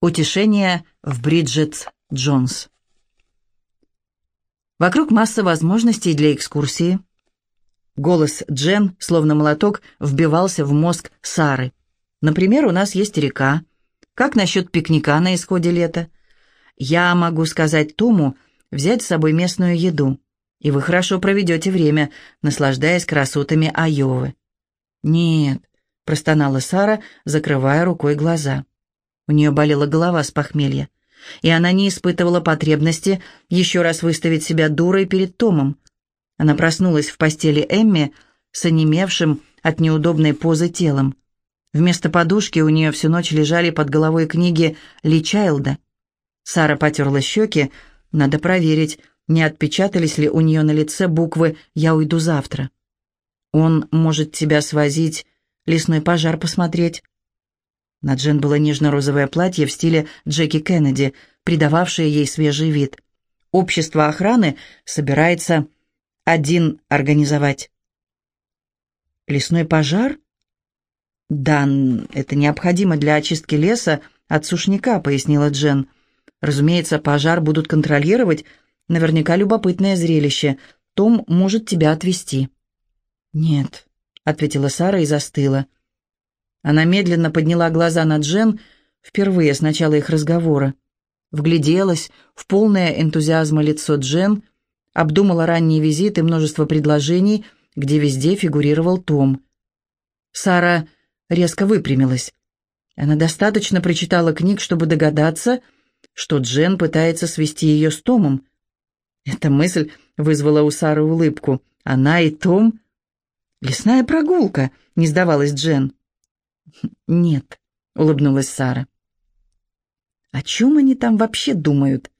Утешение в Бриджит Джонс. Вокруг масса возможностей для экскурсии. Голос Джен, словно молоток, вбивался в мозг Сары. Например, у нас есть река. Как насчет пикника на исходе лета? Я могу сказать Тому взять с собой местную еду, и вы хорошо проведете время, наслаждаясь красотами Айовы. «Нет», — простонала Сара, закрывая рукой глаза. У нее болела голова с похмелья, и она не испытывала потребности еще раз выставить себя дурой перед Томом. Она проснулась в постели Эмми с онемевшим от неудобной позы телом. Вместо подушки у нее всю ночь лежали под головой книги Ли Чайлда. Сара потерла щеки. Надо проверить, не отпечатались ли у нее на лице буквы «Я уйду завтра». «Он может тебя свозить, лесной пожар посмотреть». На Джен было нежно-розовое платье в стиле Джеки Кеннеди, придававшее ей свежий вид. Общество охраны собирается один организовать. Лесной пожар? Да, это необходимо для очистки леса от сушняка, пояснила Джен. Разумеется, пожар будут контролировать. Наверняка любопытное зрелище. Том может тебя отвезти. Нет, ответила Сара и застыла. Она медленно подняла глаза на Джен впервые с начала их разговора. Вгляделась в полное энтузиазма лицо Джен, обдумала ранний визит и множество предложений, где везде фигурировал Том. Сара резко выпрямилась. Она достаточно прочитала книг, чтобы догадаться, что Джен пытается свести ее с Томом. Эта мысль вызвала у Сары улыбку. Она и Том... «Лесная прогулка», — не сдавалась Джен. «Нет», — улыбнулась Сара. «О чем они там вообще думают?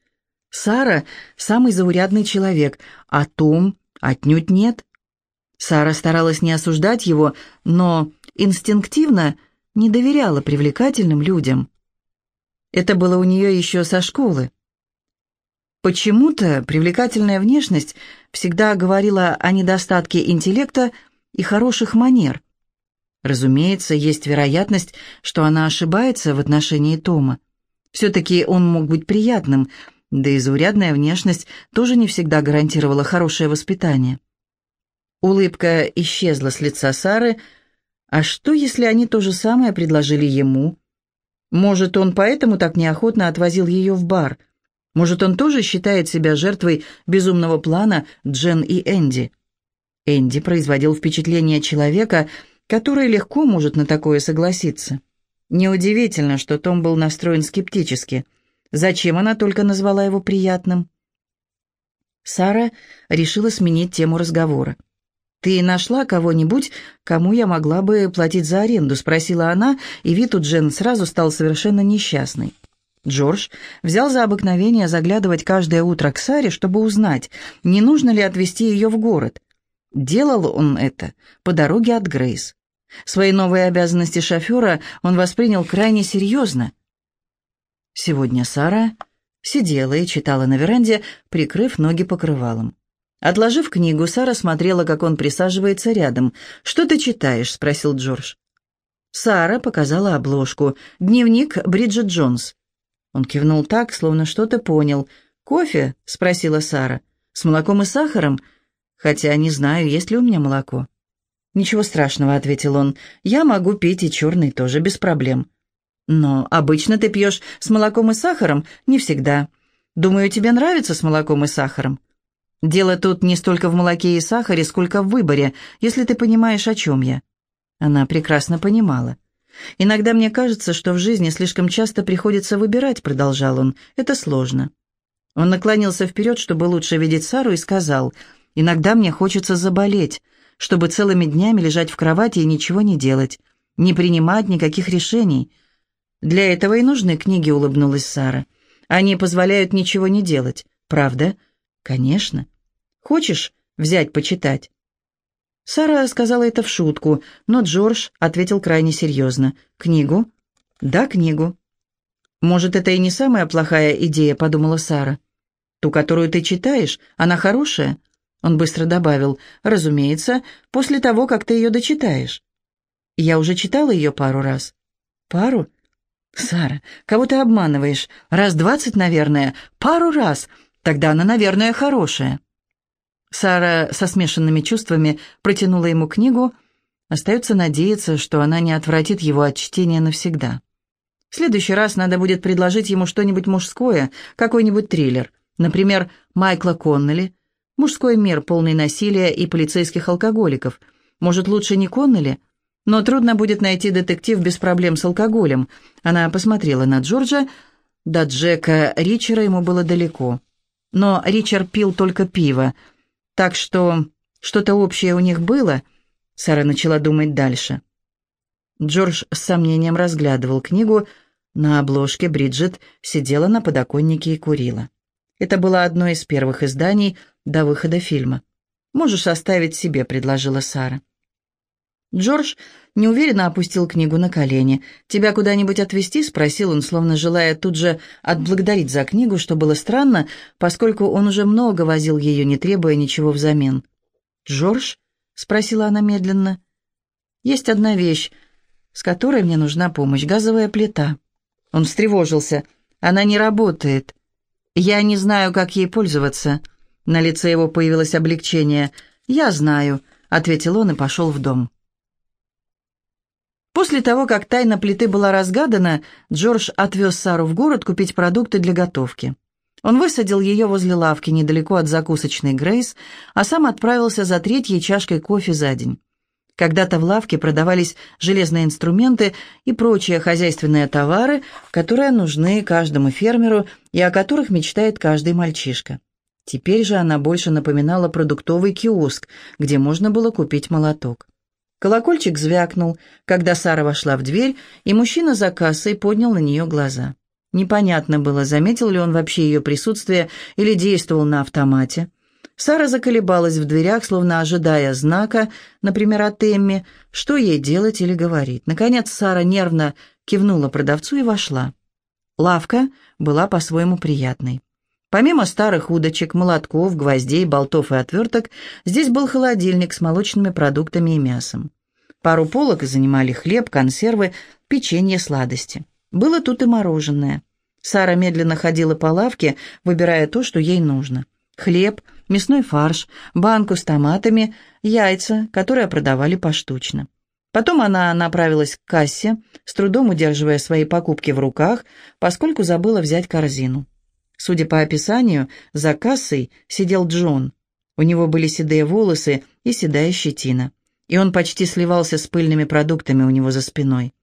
Сара — самый заурядный человек, а Том отнюдь нет». Сара старалась не осуждать его, но инстинктивно не доверяла привлекательным людям. Это было у нее еще со школы. Почему-то привлекательная внешность всегда говорила о недостатке интеллекта и хороших манер. Разумеется, есть вероятность, что она ошибается в отношении Тома. Все-таки он мог быть приятным, да и заурядная внешность тоже не всегда гарантировала хорошее воспитание. Улыбка исчезла с лица Сары. А что, если они то же самое предложили ему? Может, он поэтому так неохотно отвозил ее в бар? Может, он тоже считает себя жертвой безумного плана Джен и Энди? Энди производил впечатление человека, который легко может на такое согласиться. Неудивительно, что Том был настроен скептически. Зачем она только назвала его приятным? Сара решила сменить тему разговора. «Ты нашла кого-нибудь, кому я могла бы платить за аренду?» — спросила она, и вид у Джен сразу стал совершенно несчастный. Джордж взял за обыкновение заглядывать каждое утро к Саре, чтобы узнать, не нужно ли отвезти ее в город. Делал он это по дороге от Грейс. Свои новые обязанности шофера он воспринял крайне серьезно. Сегодня Сара сидела и читала на веранде, прикрыв ноги покрывалом. Отложив книгу, Сара смотрела, как он присаживается рядом. «Что ты читаешь?» — спросил Джордж. Сара показала обложку. «Дневник Бриджит Джонс». Он кивнул так, словно что-то понял. «Кофе?» — спросила Сара. «С молоком и сахаром? Хотя не знаю, есть ли у меня молоко». «Ничего страшного», — ответил он. «Я могу пить и черный тоже, без проблем». «Но обычно ты пьешь с молоком и сахаром?» «Не всегда. Думаю, тебе нравится с молоком и сахаром?» «Дело тут не столько в молоке и сахаре, сколько в выборе, если ты понимаешь, о чем я». Она прекрасно понимала. «Иногда мне кажется, что в жизни слишком часто приходится выбирать», — продолжал он. «Это сложно». Он наклонился вперед, чтобы лучше видеть Сару, и сказал, «Иногда мне хочется заболеть, чтобы целыми днями лежать в кровати и ничего не делать, не принимать никаких решений. Для этого и нужны книги, улыбнулась Сара. Они позволяют ничего не делать. Правда? Конечно. Хочешь взять почитать? Сара сказала это в шутку, но Джордж ответил крайне серьезно. «Книгу?» «Да, книгу». «Может, это и не самая плохая идея», — подумала Сара. «Ту, которую ты читаешь, она хорошая?» Он быстро добавил, «Разумеется, после того, как ты ее дочитаешь». «Я уже читала ее пару раз». «Пару?» «Сара, кого ты обманываешь? Раз двадцать, наверное. Пару раз. Тогда она, наверное, хорошая». Сара со смешанными чувствами протянула ему книгу. Остается надеяться, что она не отвратит его от чтения навсегда. В следующий раз надо будет предложить ему что-нибудь мужское, какой-нибудь триллер. Например, Майкла Коннелли. «Мужской мир, полный насилия и полицейских алкоголиков». Может, лучше не Коннелли? Но трудно будет найти детектив без проблем с алкоголем. Она посмотрела на Джорджа. До Джека Ричера ему было далеко. Но Ричард пил только пиво. Так что что-то общее у них было. Сара начала думать дальше. Джордж с сомнением разглядывал книгу. На обложке Бриджит сидела на подоконнике и курила. Это было одно из первых изданий до выхода фильма. «Можешь оставить себе», — предложила Сара. Джордж неуверенно опустил книгу на колени. «Тебя куда-нибудь отвезти?» — спросил он, словно желая тут же отблагодарить за книгу, что было странно, поскольку он уже много возил ее, не требуя ничего взамен. «Джордж?» — спросила она медленно. «Есть одна вещь, с которой мне нужна помощь — газовая плита». Он встревожился. «Она не работает. Я не знаю, как ей пользоваться». На лице его появилось облегчение. «Я знаю», — ответил он и пошел в дом. После того, как тайна плиты была разгадана, Джордж отвез Сару в город купить продукты для готовки. Он высадил ее возле лавки недалеко от закусочной Грейс, а сам отправился за третьей чашкой кофе за день. Когда-то в лавке продавались железные инструменты и прочие хозяйственные товары, которые нужны каждому фермеру и о которых мечтает каждый мальчишка. Теперь же она больше напоминала продуктовый киоск, где можно было купить молоток. Колокольчик звякнул, когда Сара вошла в дверь, и мужчина за кассой поднял на нее глаза. Непонятно было, заметил ли он вообще ее присутствие или действовал на автомате. Сара заколебалась в дверях, словно ожидая знака, например, от Эмми, что ей делать или говорить. Наконец Сара нервно кивнула продавцу и вошла. Лавка была по-своему приятной. Помимо старых удочек, молотков, гвоздей, болтов и отверток, здесь был холодильник с молочными продуктами и мясом. Пару полок занимали хлеб, консервы, печенье, сладости. Было тут и мороженое. Сара медленно ходила по лавке, выбирая то, что ей нужно. Хлеб, мясной фарш, банку с томатами, яйца, которые продавали поштучно. Потом она направилась к кассе, с трудом удерживая свои покупки в руках, поскольку забыла взять корзину. Судя по описанию, за кассой сидел Джон. У него были седые волосы и седая щетина. И он почти сливался с пыльными продуктами у него за спиной.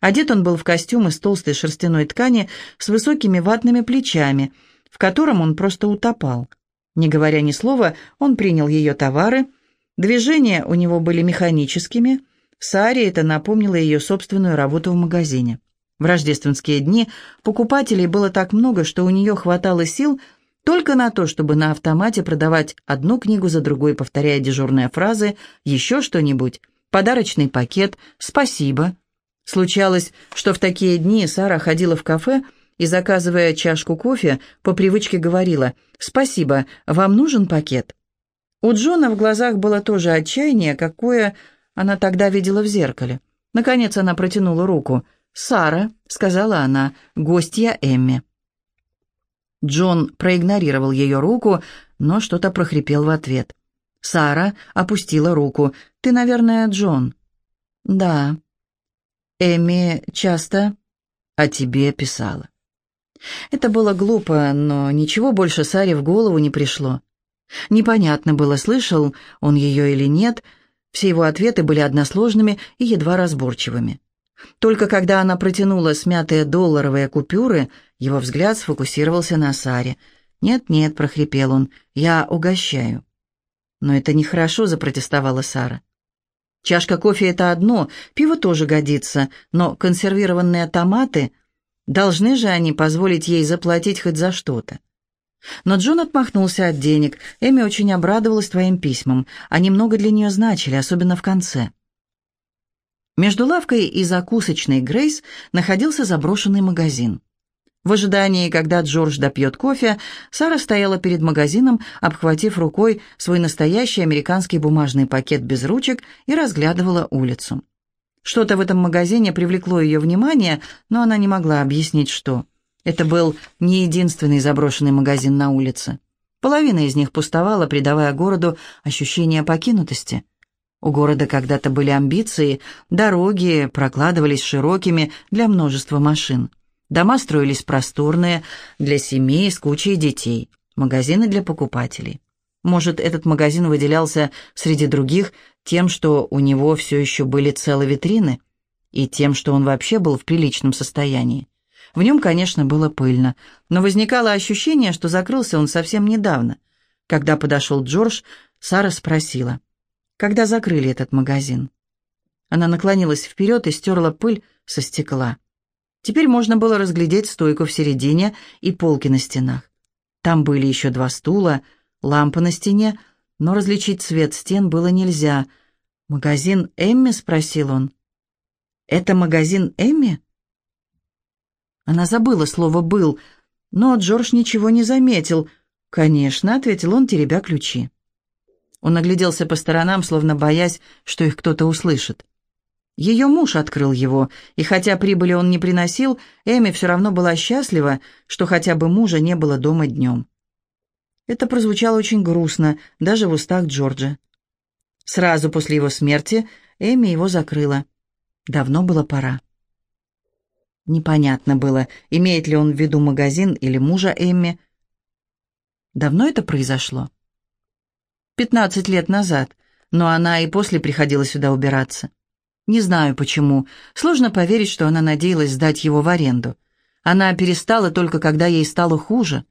Одет он был в костюм из толстой шерстяной ткани с высокими ватными плечами, в котором он просто утопал. Не говоря ни слова, он принял ее товары. Движения у него были механическими. Саре это напомнило ее собственную работу в магазине. В рождественские дни покупателей было так много, что у нее хватало сил только на то, чтобы на автомате продавать одну книгу за другой, повторяя дежурные фразы, еще что-нибудь, подарочный пакет, спасибо. Случалось, что в такие дни Сара ходила в кафе и, заказывая чашку кофе, по привычке говорила «Спасибо, вам нужен пакет?». У Джона в глазах было тоже отчаяние, какое она тогда видела в зеркале. Наконец она протянула руку – «Сара», — сказала она, — «гостья Эмми». Джон проигнорировал ее руку, но что-то прохрипел в ответ. Сара опустила руку. «Ты, наверное, Джон?» «Да». «Эмми часто о тебе писала». Это было глупо, но ничего больше Саре в голову не пришло. Непонятно было, слышал он ее или нет, все его ответы были односложными и едва разборчивыми. Только когда она протянула смятые долларовые купюры, его взгляд сфокусировался на Саре. «Нет-нет», — прохрипел он, — «я угощаю». «Но это нехорошо», — запротестовала Сара. «Чашка кофе — это одно, пиво тоже годится, но консервированные томаты... Должны же они позволить ей заплатить хоть за что-то». Но Джон отмахнулся от денег. Эми очень обрадовалась твоим письмам. Они много для нее значили, особенно в конце. Между лавкой и закусочной Грейс находился заброшенный магазин. В ожидании, когда Джордж допьет кофе, Сара стояла перед магазином, обхватив рукой свой настоящий американский бумажный пакет без ручек и разглядывала улицу. Что-то в этом магазине привлекло ее внимание, но она не могла объяснить, что. Это был не единственный заброшенный магазин на улице. Половина из них пустовала, придавая городу ощущение покинутости. У города когда-то были амбиции, дороги прокладывались широкими для множества машин. Дома строились просторные, для семей с кучей детей, магазины для покупателей. Может, этот магазин выделялся среди других тем, что у него все еще были целые витрины, и тем, что он вообще был в приличном состоянии. В нем, конечно, было пыльно, но возникало ощущение, что закрылся он совсем недавно. Когда подошел Джордж, Сара спросила, когда закрыли этот магазин. Она наклонилась вперед и стерла пыль со стекла. Теперь можно было разглядеть стойку в середине и полки на стенах. Там были еще два стула, лампа на стене, но различить цвет стен было нельзя. «Магазин Эмми?» — спросил он. «Это магазин Эмми?» Она забыла слово «был», но Джордж ничего не заметил. «Конечно», — ответил он, теребя ключи. Он огляделся по сторонам, словно боясь, что их кто-то услышит. Ее муж открыл его, и хотя прибыли он не приносил, Эми все равно была счастлива, что хотя бы мужа не было дома днем. Это прозвучало очень грустно, даже в устах Джорджа. Сразу после его смерти Эми его закрыла. Давно было пора. Непонятно было, имеет ли он в виду магазин или мужа Эмми. Давно это произошло? Пятнадцать лет назад, но она и после приходила сюда убираться. Не знаю почему. Сложно поверить, что она надеялась сдать его в аренду. Она перестала только когда ей стало хуже.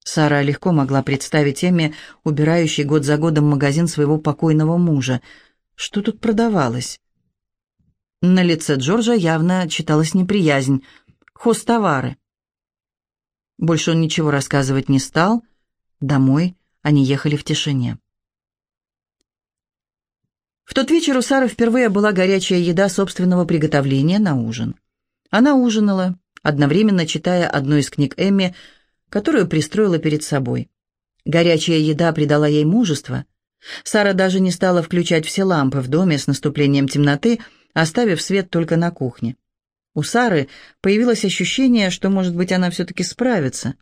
Сара легко могла представить Эмми, убирающей год за годом магазин своего покойного мужа. Что тут продавалось? На лице Джорджа явно читалась неприязнь. Хостовары. Больше он ничего рассказывать не стал. Домой они ехали в тишине. В тот вечер у Сары впервые была горячая еда собственного приготовления на ужин. Она ужинала, одновременно читая одну из книг Эмми которую пристроила перед собой. Горячая еда придала ей мужество. Сара даже не стала включать все лампы в доме с наступлением темноты, оставив свет только на кухне. У Сары появилось ощущение, что, может быть, она все-таки справится.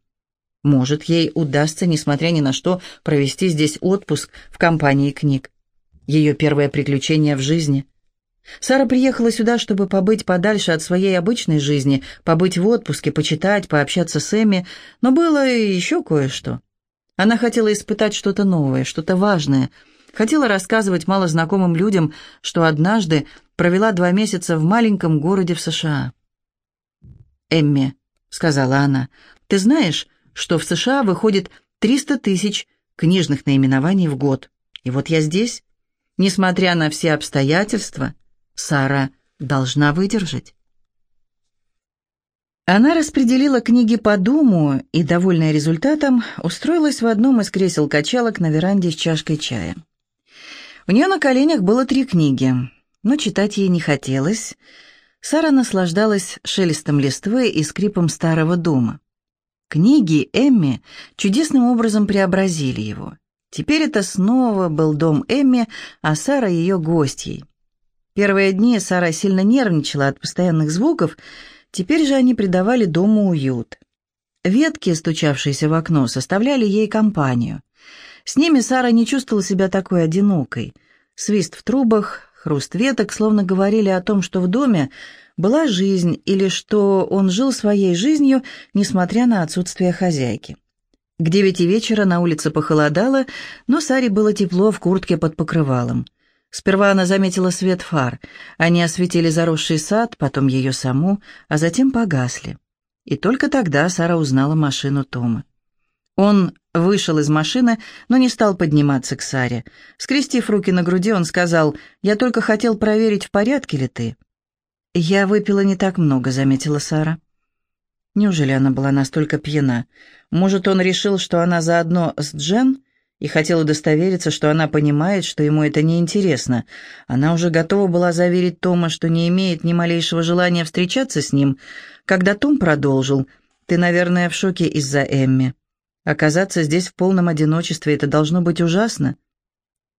Может, ей удастся, несмотря ни на что, провести здесь отпуск в компании книг. Ее первое приключение в жизни. Сара приехала сюда, чтобы побыть подальше от своей обычной жизни, побыть в отпуске, почитать, пообщаться с Эми, но было еще кое-что. Она хотела испытать что-то новое, что-то важное, хотела рассказывать малознакомым людям, что однажды провела два месяца в маленьком городе в США. «Эмми», — сказала она, — «ты знаешь, что в США выходит 300 тысяч книжных наименований в год, и вот я здесь, несмотря на все обстоятельства». Сара должна выдержать. Она распределила книги по дому и, довольная результатом, устроилась в одном из кресел-качалок на веранде с чашкой чая. У нее на коленях было три книги, но читать ей не хотелось. Сара наслаждалась шелестом листвы и скрипом старого дома. Книги Эмми чудесным образом преобразили его. Теперь это снова был дом Эмми, а Сара ее гостьей. Первые дни Сара сильно нервничала от постоянных звуков, теперь же они придавали дому уют. Ветки, стучавшиеся в окно, составляли ей компанию. С ними Сара не чувствовала себя такой одинокой. Свист в трубах, хруст веток словно говорили о том, что в доме была жизнь или что он жил своей жизнью, несмотря на отсутствие хозяйки. К девяти вечера на улице похолодало, но Саре было тепло в куртке под покрывалом. Сперва она заметила свет фар. Они осветили заросший сад, потом ее саму, а затем погасли. И только тогда Сара узнала машину Тома. Он вышел из машины, но не стал подниматься к Саре. Скрестив руки на груди, он сказал, «Я только хотел проверить, в порядке ли ты». «Я выпила не так много», — заметила Сара. Неужели она была настолько пьяна? Может, он решил, что она заодно с Джен и хотел удостовериться, что она понимает, что ему это неинтересно. Она уже готова была заверить Тома, что не имеет ни малейшего желания встречаться с ним, когда Том продолжил. «Ты, наверное, в шоке из-за Эмми. Оказаться здесь в полном одиночестве — это должно быть ужасно».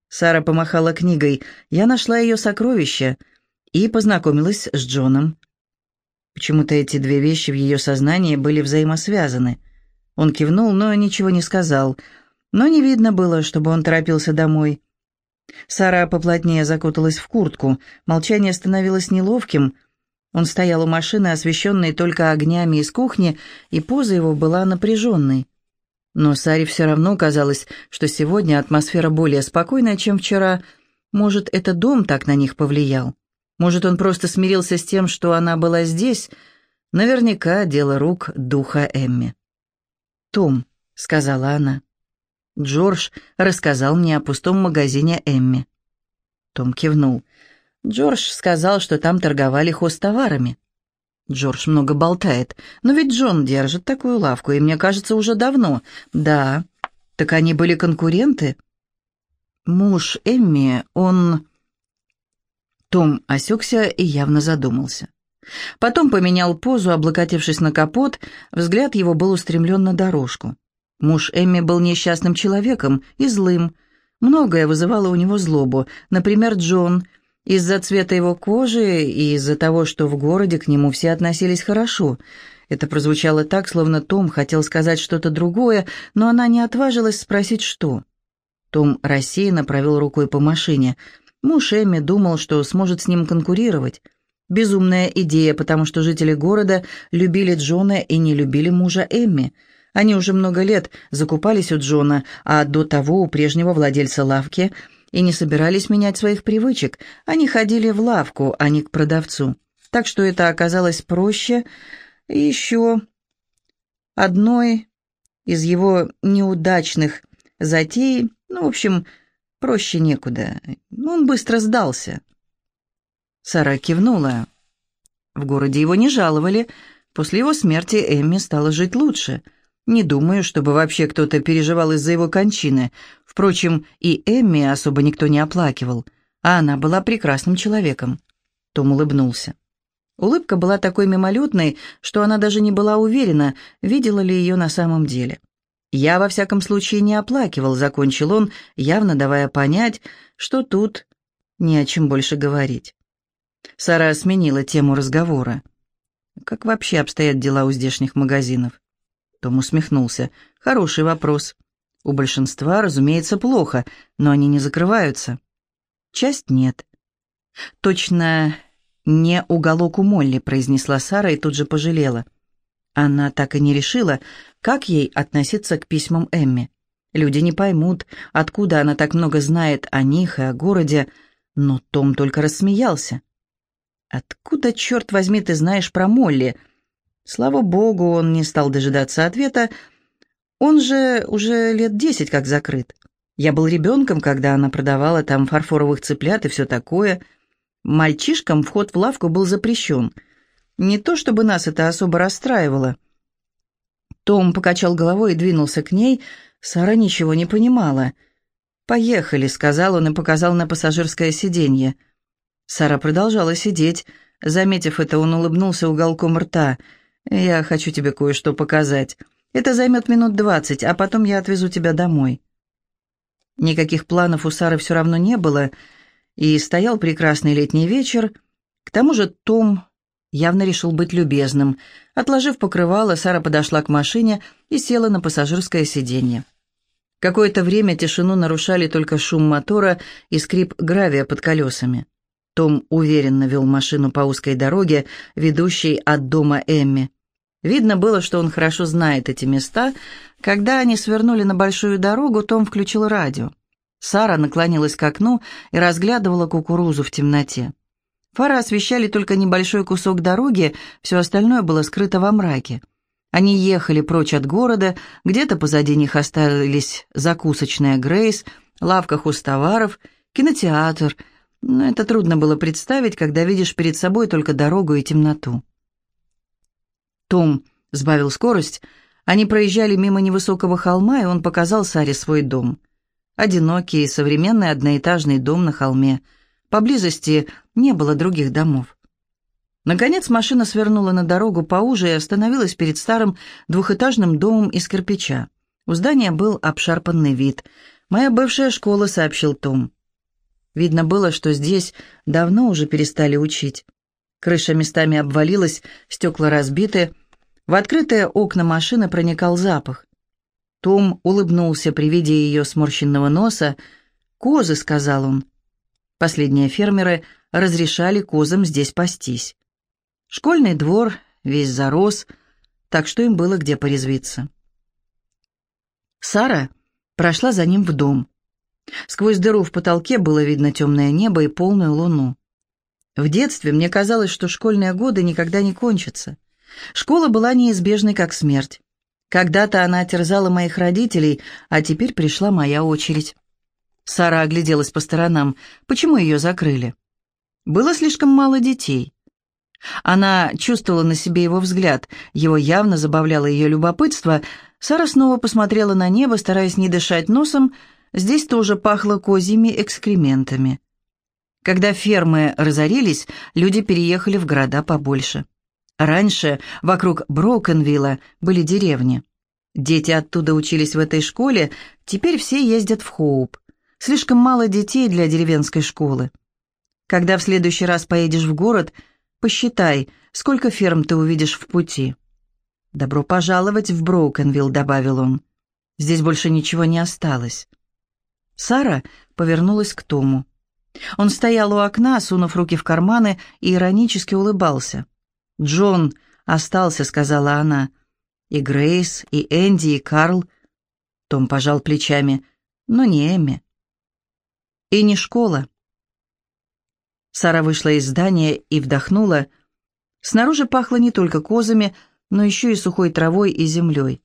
Сара помахала книгой. «Я нашла ее сокровище. И познакомилась с Джоном. Почему-то эти две вещи в ее сознании были взаимосвязаны. Он кивнул, но ничего не сказал. Но не видно было, чтобы он торопился домой. Сара поплотнее закуталась в куртку. Молчание становилось неловким. Он стоял у машины, освещенной только огнями из кухни, и поза его была напряженной. Но Саре все равно казалось, что сегодня атмосфера более спокойная, чем вчера. Может, это дом так на них повлиял? Может, он просто смирился с тем, что она была здесь? Наверняка дело рук духа Эмми. «Том», — сказала она. Джордж рассказал мне о пустом магазине Эмми. Том кивнул. Джордж сказал, что там торговали хостоварами. Джордж много болтает. Но ведь Джон держит такую лавку, и мне кажется, уже давно. Да. Так они были конкуренты? Муж Эмми, он... Том осекся и явно задумался. Потом поменял позу, облокотившись на капот, взгляд его был устремлен на дорожку. Муж Эмми был несчастным человеком и злым. Многое вызывало у него злобу. Например, Джон — из-за цвета его кожи и из-за того, что в городе к нему все относились хорошо. Это прозвучало так, словно Том хотел сказать что-то другое, но она не отважилась спросить, что. Том рассеянно провел рукой по машине. Муж Эмми думал, что сможет с ним конкурировать. Безумная идея, потому что жители города любили Джона и не любили мужа Эмми. Они уже много лет закупались у Джона, а до того у прежнего владельца лавки – и не собирались менять своих привычек. Они ходили в лавку, а не к продавцу. Так что это оказалось проще. И еще одной из его неудачных затей, ну, в общем, проще некуда. Он быстро сдался. Сара кивнула. В городе его не жаловали. После его смерти Эмми стала жить лучше. Не думаю, чтобы вообще кто-то переживал из-за его кончины. Впрочем, и Эмми особо никто не оплакивал, а она была прекрасным человеком. Том улыбнулся. Улыбка была такой мимолетной, что она даже не была уверена, видела ли ее на самом деле. «Я, во всяком случае, не оплакивал», — закончил он, явно давая понять, что тут не о чем больше говорить. Сара сменила тему разговора. «Как вообще обстоят дела у здешних магазинов?» Том усмехнулся. «Хороший вопрос. У большинства, разумеется, плохо, но они не закрываются. Часть нет. Точно не уголок у Молли, произнесла Сара и тут же пожалела. Она так и не решила, как ей относиться к письмам Эмми. Люди не поймут, откуда она так много знает о них и о городе, но Том только рассмеялся. «Откуда, черт возьми, ты знаешь про Молли?» Слава богу, он не стал дожидаться ответа, он же уже лет десять как закрыт. Я был ребенком, когда она продавала там фарфоровых цыплят и все такое. Мальчишкам вход в лавку был запрещен. Не то чтобы нас это особо расстраивало. Том покачал головой и двинулся к ней. Сара ничего не понимала. «Поехали», — сказал он и показал на пассажирское сиденье. Сара продолжала сидеть. Заметив это, он улыбнулся уголком рта. «Я хочу тебе кое-что показать». Это займет минут двадцать, а потом я отвезу тебя домой». Никаких планов у Сары все равно не было, и стоял прекрасный летний вечер. К тому же Том явно решил быть любезным. Отложив покрывало, Сара подошла к машине и села на пассажирское сиденье. Какое-то время тишину нарушали только шум мотора и скрип гравия под колесами. Том уверенно вел машину по узкой дороге, ведущей от дома Эмми. Видно было, что он хорошо знает эти места. Когда они свернули на большую дорогу, Том включил радио. Сара наклонилась к окну и разглядывала кукурузу в темноте. Фары освещали только небольшой кусок дороги, все остальное было скрыто во мраке. Они ехали прочь от города, где-то позади них остались закусочная Грейс, лавка хустоваров, кинотеатр. Но это трудно было представить, когда видишь перед собой только дорогу и темноту. Том сбавил скорость. Они проезжали мимо невысокого холма, и он показал Саре свой дом. Одинокий, современный одноэтажный дом на холме. Поблизости не было других домов. Наконец машина свернула на дорогу поуже и остановилась перед старым двухэтажным домом из кирпича. У здания был обшарпанный вид. «Моя бывшая школа», — сообщил Том. Видно было, что здесь давно уже перестали учить. Крыша местами обвалилась, стекла разбиты. В открытые окна машины проникал запах. Том улыбнулся при виде ее сморщенного носа. «Козы», — сказал он. Последние фермеры разрешали козам здесь пастись. Школьный двор весь зарос, так что им было где порезвиться. Сара прошла за ним в дом. Сквозь дыру в потолке было видно темное небо и полную луну. В детстве мне казалось, что школьные годы никогда не кончатся. Школа была неизбежной, как смерть. Когда-то она терзала моих родителей, а теперь пришла моя очередь. Сара огляделась по сторонам. Почему ее закрыли? Было слишком мало детей. Она чувствовала на себе его взгляд, его явно забавляло ее любопытство. Сара снова посмотрела на небо, стараясь не дышать носом, Здесь тоже пахло козьими экскрементами. Когда фермы разорились, люди переехали в города побольше. Раньше вокруг Брокенвилла были деревни. Дети оттуда учились в этой школе, теперь все ездят в Хоуп. Слишком мало детей для деревенской школы. Когда в следующий раз поедешь в город, посчитай, сколько ферм ты увидишь в пути. «Добро пожаловать в Броукенвилл», — добавил он. «Здесь больше ничего не осталось». Сара повернулась к Тому. Он стоял у окна, сунув руки в карманы, и иронически улыбался. «Джон остался», — сказала она. «И Грейс, и Энди, и Карл». Том пожал плечами. «Но не Эмми». «И не школа». Сара вышла из здания и вдохнула. Снаружи пахло не только козами, но еще и сухой травой и землей.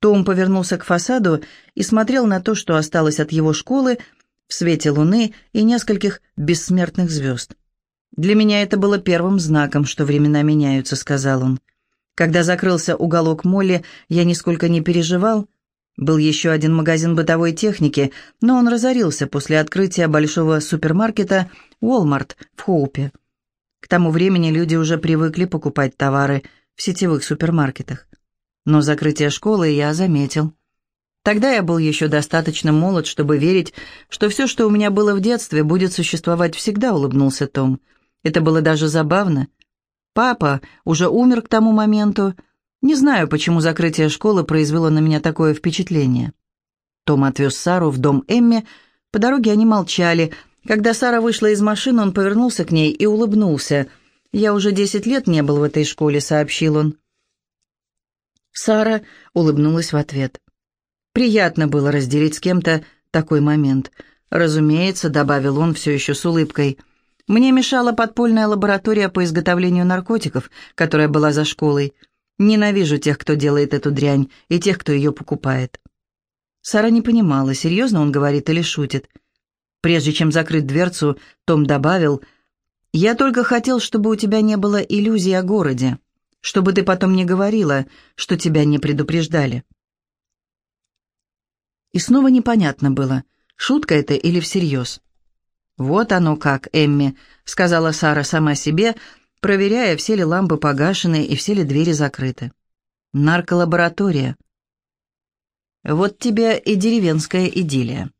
Том повернулся к фасаду и смотрел на то, что осталось от его школы в свете луны и нескольких бессмертных звезд. «Для меня это было первым знаком, что времена меняются», — сказал он. «Когда закрылся уголок Молли, я нисколько не переживал. Был еще один магазин бытовой техники, но он разорился после открытия большого супермаркета Walmart в Хоупе. К тому времени люди уже привыкли покупать товары в сетевых супермаркетах но закрытие школы я заметил. Тогда я был еще достаточно молод, чтобы верить, что все, что у меня было в детстве, будет существовать всегда, улыбнулся Том. Это было даже забавно. Папа уже умер к тому моменту. Не знаю, почему закрытие школы произвело на меня такое впечатление. Том отвез Сару в дом Эмми. По дороге они молчали. Когда Сара вышла из машины, он повернулся к ней и улыбнулся. «Я уже десять лет не был в этой школе», — сообщил он. Сара улыбнулась в ответ. Приятно было разделить с кем-то такой момент. Разумеется, добавил он все еще с улыбкой. Мне мешала подпольная лаборатория по изготовлению наркотиков, которая была за школой. Ненавижу тех, кто делает эту дрянь, и тех, кто ее покупает. Сара не понимала, серьезно он говорит или шутит. Прежде чем закрыть дверцу, Том добавил, «Я только хотел, чтобы у тебя не было иллюзий о городе чтобы ты потом не говорила, что тебя не предупреждали. И снова непонятно было, шутка это или всерьез. «Вот оно как, Эмми», — сказала Сара сама себе, проверяя, все ли лампы погашены и все ли двери закрыты. «Нарколаборатория». «Вот тебе и деревенская идиллия».